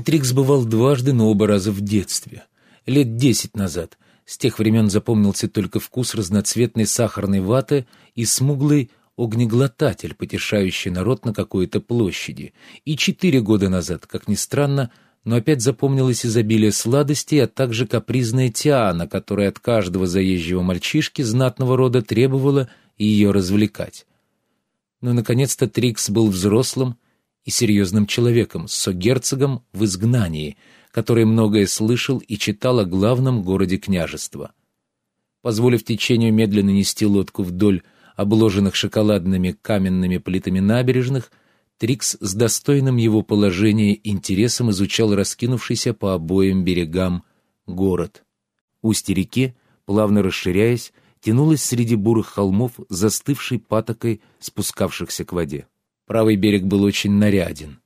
Трикс бывал дважды, но оба раза в детстве. Лет десять назад. С тех времен запомнился только вкус разноцветной сахарной ваты и смуглый огнеглотатель, потешающий народ на какой-то площади. И четыре года назад, как ни странно, но опять запомнилось изобилие сладостей, а также капризная Тиана, которая от каждого заезжего мальчишки знатного рода требовала ее развлекать. Но, наконец-то, Трикс был взрослым и серьезным человеком, с согерцогом в изгнании, который многое слышал и читал о главном городе княжества. Позволив течению медленно нести лодку вдоль обложенных шоколадными каменными плитами набережных, Трикс с достойным его положения интересом изучал раскинувшийся по обоим берегам город. Устье реки, плавно расширяясь, тянулась среди бурых холмов, застывшей патокой спускавшихся к воде. Правый берег был очень наряден.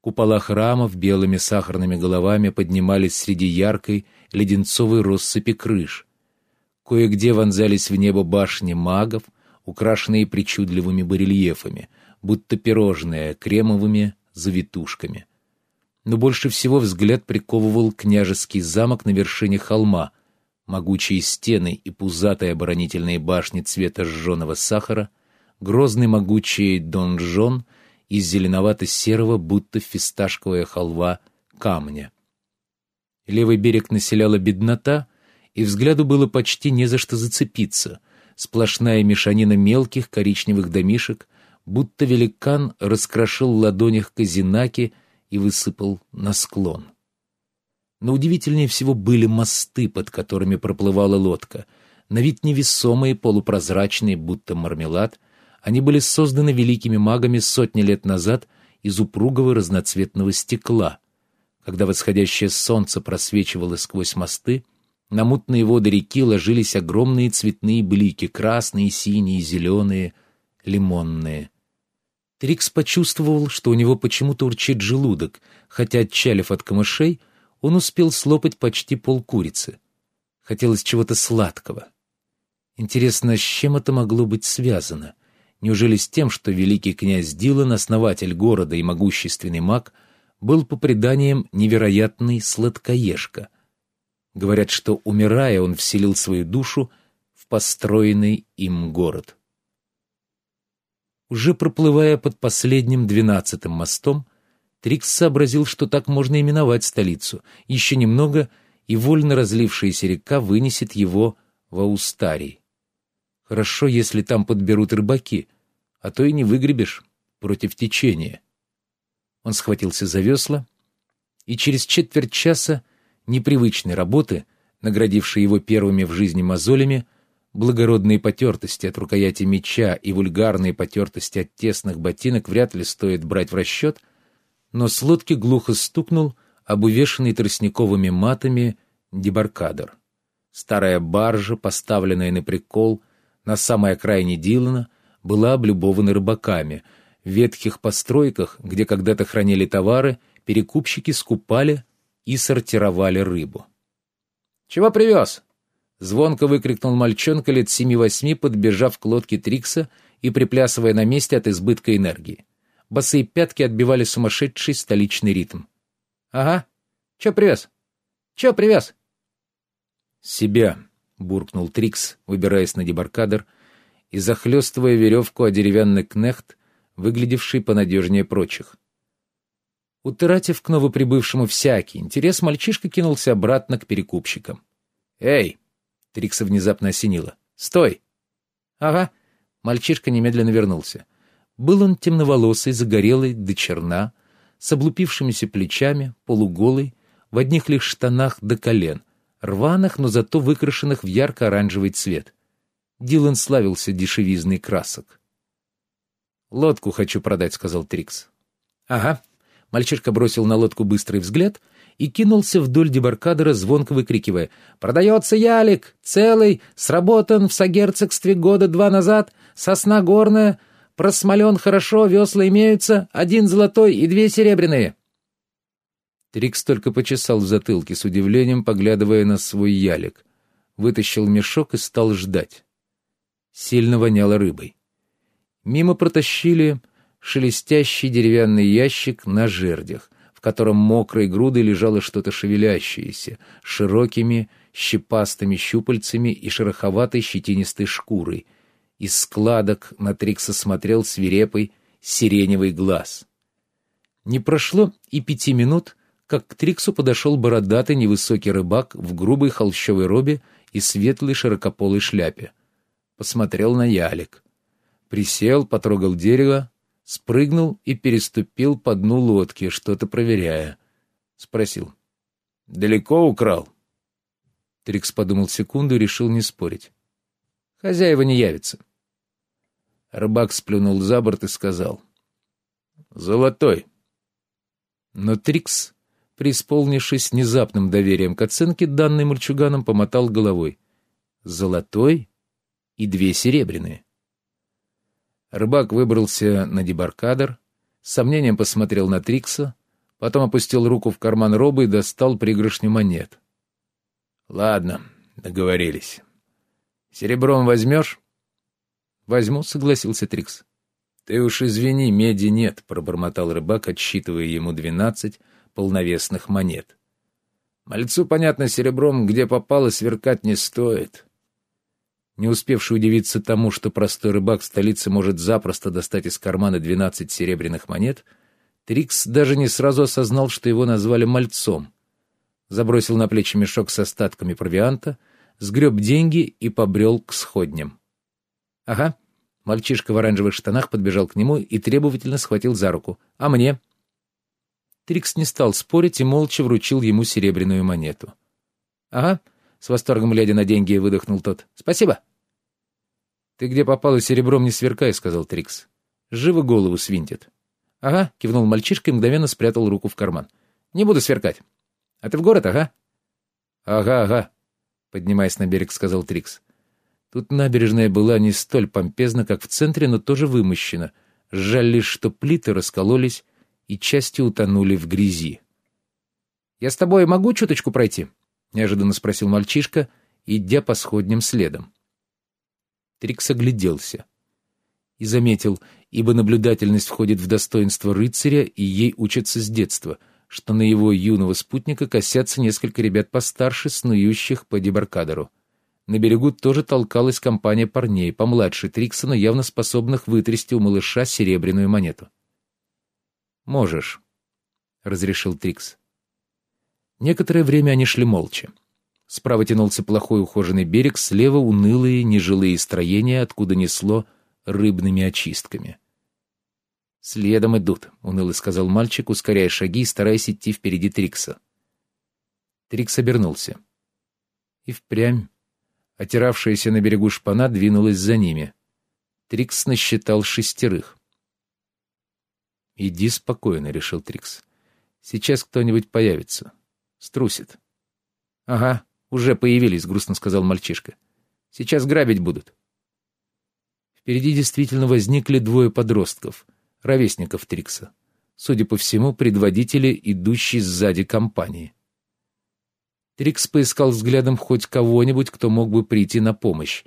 Купола храмов белыми сахарными головами поднимались среди яркой леденцовой россыпи крыш. Кое-где вонзались в небо башни магов, украшенные причудливыми барельефами, будто пирожные, кремовыми завитушками. Но больше всего взгляд приковывал княжеский замок на вершине холма, могучие стены и пузатые оборонительные башни цвета жженого сахара, грозный могучий донжон из зеленовато-серого, будто фисташковая халва, камня. Левый берег населяла беднота, и взгляду было почти не за что зацепиться. Сплошная мешанина мелких коричневых домишек, будто великан раскрошил в ладонях казинаки и высыпал на склон. Но удивительнее всего были мосты, под которыми проплывала лодка. На вид невесомые, полупрозрачные, будто мармелад. Они были созданы великими магами сотни лет назад из упругого разноцветного стекла. Когда восходящее солнце просвечивало сквозь мосты, на мутные воды реки ложились огромные цветные блики, красные, синие, зеленые, лимонные. Трикс почувствовал, что у него почему-то урчит желудок, хотя, отчалив от камышей, он успел слопать почти полкурицы. Хотелось чего-то сладкого. Интересно, с чем это могло быть связано? Неужели с тем, что великий князь Дилан, основатель города и могущественный маг, был по преданиям невероятный сладкоежка? Говорят, что, умирая, он вселил свою душу в построенный им город. Уже проплывая под последним двенадцатым мостом, Трикс сообразил, что так можно именовать столицу. Еще немного, и вольно разлившаяся река вынесет его в Аустарий. Хорошо, если там подберут рыбаки, а то и не выгребешь против течения. Он схватился за весла, и через четверть часа непривычной работы, наградившей его первыми в жизни мозолями, благородные потертости от рукояти меча и вульгарные потертости от тесных ботинок вряд ли стоит брать в расчет — но с лодки глухо стукнул об увешанный тростниковыми матами дебаркадер. Старая баржа, поставленная на прикол на самой окраине Дилана, была облюбована рыбаками. В ветхих постройках, где когда-то хранили товары, перекупщики скупали и сортировали рыбу. «Чего привез?» — звонко выкрикнул мальчонка лет семи-восьми, подбежав к лодке Трикса и приплясывая на месте от избытка энергии. Босые пятки отбивали сумасшедший столичный ритм. «Ага. Чё привез? Чё привез?» «Себя», — буркнул Трикс, выбираясь на дебаркадер и захлестывая веревку о деревянный кнехт, выглядевший понадежнее прочих. Утратив к новоприбывшему всякий интерес, мальчишка кинулся обратно к перекупщикам. «Эй!» — Трикса внезапно осенило. «Стой!» «Ага». Мальчишка немедленно вернулся. Был он темноволосый, загорелый, до черна, с облупившимися плечами, полуголый, в одних лишь штанах до колен, рваных, но зато выкрашенных в ярко-оранжевый цвет. Дилан славился дешевизной красок. «Лодку хочу продать», — сказал Трикс. «Ага». Мальчишка бросил на лодку быстрый взгляд и кинулся вдоль дебаркадера, звонко выкрикивая. «Продается ялик! Целый! Сработан в согерцогстве года два назад! Сосна горная! Просмолен хорошо, весла имеются, один золотой и две серебряные». Трикс только почесал в затылке с удивлением, поглядывая на свой ялик. Вытащил мешок и стал ждать. Сильно воняло рыбой. Мимо протащили шелестящий деревянный ящик на жердях, в котором мокрой грудой лежало что-то шевелящееся, широкими, щепастыми щупальцами и шероховатой щетинистой шкурой. Из складок на Трикса смотрел свирепый сиреневый глаз. Не прошло и пяти минут, как к Триксу подошел бородатый невысокий рыбак в грубой холщовой робе и светлой широкополой шляпе. Посмотрел на ялик. Присел, потрогал дерево, спрыгнул и переступил по дну лодки, что-то проверяя. Спросил. «Далеко украл?» Трикс подумал секунду и решил не спорить. «Хозяева не явятся». Рыбак сплюнул за борт и сказал. «Золотой». Но Трикс, преисполнившись внезапным доверием к оценке, данной мальчуганом, помотал головой. «Золотой и две серебряные». Рыбак выбрался на дебаркадер, с сомнением посмотрел на Трикса, потом опустил руку в карман робы и достал пригоршню монет. «Ладно, договорились. Серебром возьмешь?» «Возьму», — согласился Трикс. «Ты уж извини, меди нет», — пробормотал рыбак, отсчитывая ему двенадцать полновесных монет. «Мальцу, понятно, серебром, где попало, сверкать не стоит. Не успевший удивиться тому, что простой рыбак в столице может запросто достать из кармана двенадцать серебряных монет, Трикс даже не сразу осознал, что его назвали мальцом. Забросил на плечи мешок с остатками провианта, сгреб деньги и побрел к сходням. «Ага». Мальчишка в оранжевых штанах подбежал к нему и требовательно схватил за руку. «А мне?» Трикс не стал спорить и молча вручил ему серебряную монету. «Ага», — с восторгом глядя на деньги, выдохнул тот. «Спасибо». «Ты где попал и серебром не сверкай», — сказал Трикс. «Живо голову свинтит». «Ага», — кивнул мальчишка и мгновенно спрятал руку в карман. «Не буду сверкать. А ты в город, ага?» «Ага, ага», — поднимаясь на берег, сказал Трикс. Тут набережная была не столь помпезна, как в центре, но тоже вымощена. Жаль лишь, что плиты раскололись и части утонули в грязи. «Я с тобой могу чуточку пройти?» — неожиданно спросил мальчишка, идя по сходням следом. Трикс огляделся и заметил, ибо наблюдательность входит в достоинство рыцаря, и ей учатся с детства, что на его юного спутника косятся несколько ребят постарше, снующих по дебаркадеру. На берегу тоже толкалась компания парней, помладше Триксона, явно способных вытрясти у малыша серебряную монету. «Можешь», — разрешил Трикс. Некоторое время они шли молча. Справа тянулся плохой ухоженный берег, слева унылые нежилые строения, откуда несло рыбными очистками. «Следом идут», — уныло сказал мальчик, ускоряя шаги и стараясь идти впереди Трикса. Трикс обернулся. И впрямь, отиравшаяся на берегу шпана, двинулась за ними. Трикс насчитал шестерых. «Иди спокойно», — решил Трикс. «Сейчас кто-нибудь появится. Струсит». «Ага, уже появились», — грустно сказал мальчишка. «Сейчас грабить будут». Впереди действительно возникли двое подростков, ровесников Трикса. Судя по всему, предводители, идущие сзади компании. Трикс поискал взглядом хоть кого-нибудь, кто мог бы прийти на помощь.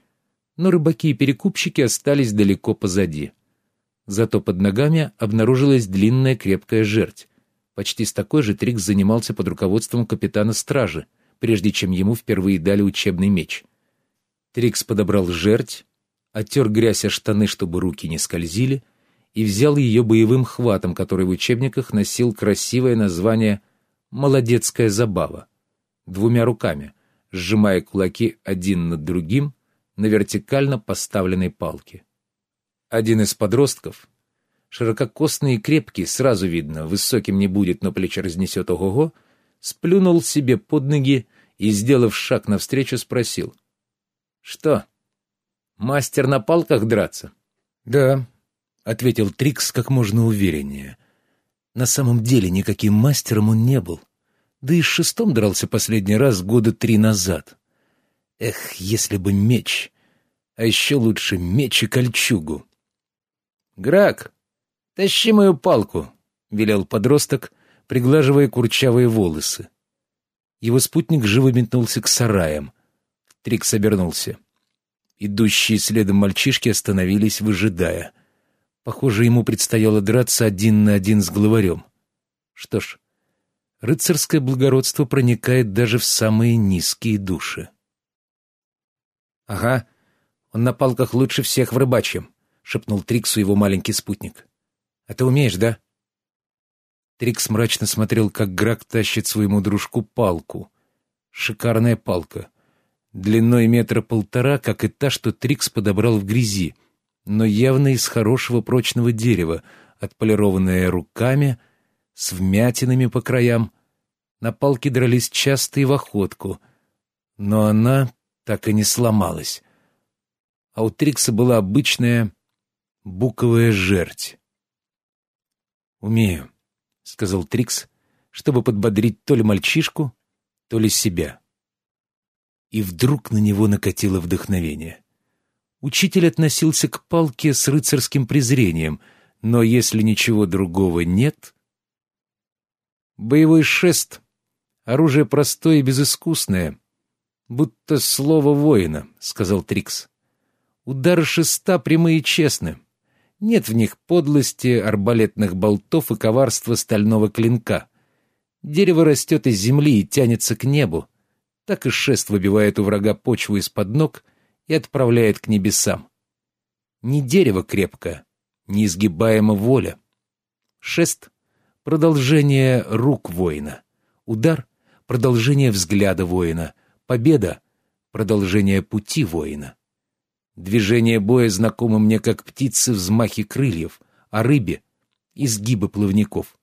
Но рыбаки и перекупщики остались далеко позади. Зато под ногами обнаружилась длинная крепкая жердь. Почти с такой же Трикс занимался под руководством капитана стражи, прежде чем ему впервые дали учебный меч. Трикс подобрал жердь, оттер грязь о штаны, чтобы руки не скользили, и взял ее боевым хватом, который в учебниках носил красивое название «молодецкая забава», двумя руками, сжимая кулаки один над другим на вертикально поставленной палке. Один из подростков, ширококосный и крепкий, сразу видно, высоким не будет, но плечи разнесет ого-го, сплюнул себе под ноги и, сделав шаг навстречу, спросил. «Что, мастер на палках драться?» «Да», — ответил Трикс как можно увереннее. На самом деле никаким мастером он не был. Да и с шестом дрался последний раз года три назад. Эх, если бы меч, а еще лучше меч и кольчугу. «Грак, тащи мою палку», — велел подросток, приглаживая курчавые волосы. Его спутник живо метнулся к сараям. Трикс обернулся. Идущие следом мальчишки остановились, выжидая. Похоже, ему предстояло драться один на один с главарем. Что ж, Рыцарское благородство проникает даже в самые низкие души. «Ага, он на палках лучше всех в рыбачьем», — шепнул Триксу его маленький спутник. «А ты умеешь, да?» Трикс мрачно смотрел, как Грак тащит своему дружку палку. Шикарная палка. Длиной метра полтора, как и та, что Трикс подобрал в грязи, но явно из хорошего прочного дерева, отполированная руками, с вмятинами по краям. На палке дрались часто и в охотку, но она так и не сломалась. А у Трикса была обычная буковая жерть. «Умею», — сказал Трикс, чтобы подбодрить то ли мальчишку, то ли себя. И вдруг на него накатило вдохновение. Учитель относился к палке с рыцарским презрением, но если ничего другого нет... Боевой шест — оружие простое и безыскусное, будто слово воина, — сказал Трикс. Удары шеста прямые и честны. Нет в них подлости, арбалетных болтов и коварства стального клинка. Дерево растет из земли и тянется к небу. Так и шест выбивает у врага почву из-под ног и отправляет к небесам. Не дерево крепкое, неизгибаема воля. Шест продолжение рук воина. Удар — продолжение взгляда воина. Победа — продолжение пути воина. Движение боя знакомо мне как птицы взмахи крыльев, а рыбе — изгибы плавников.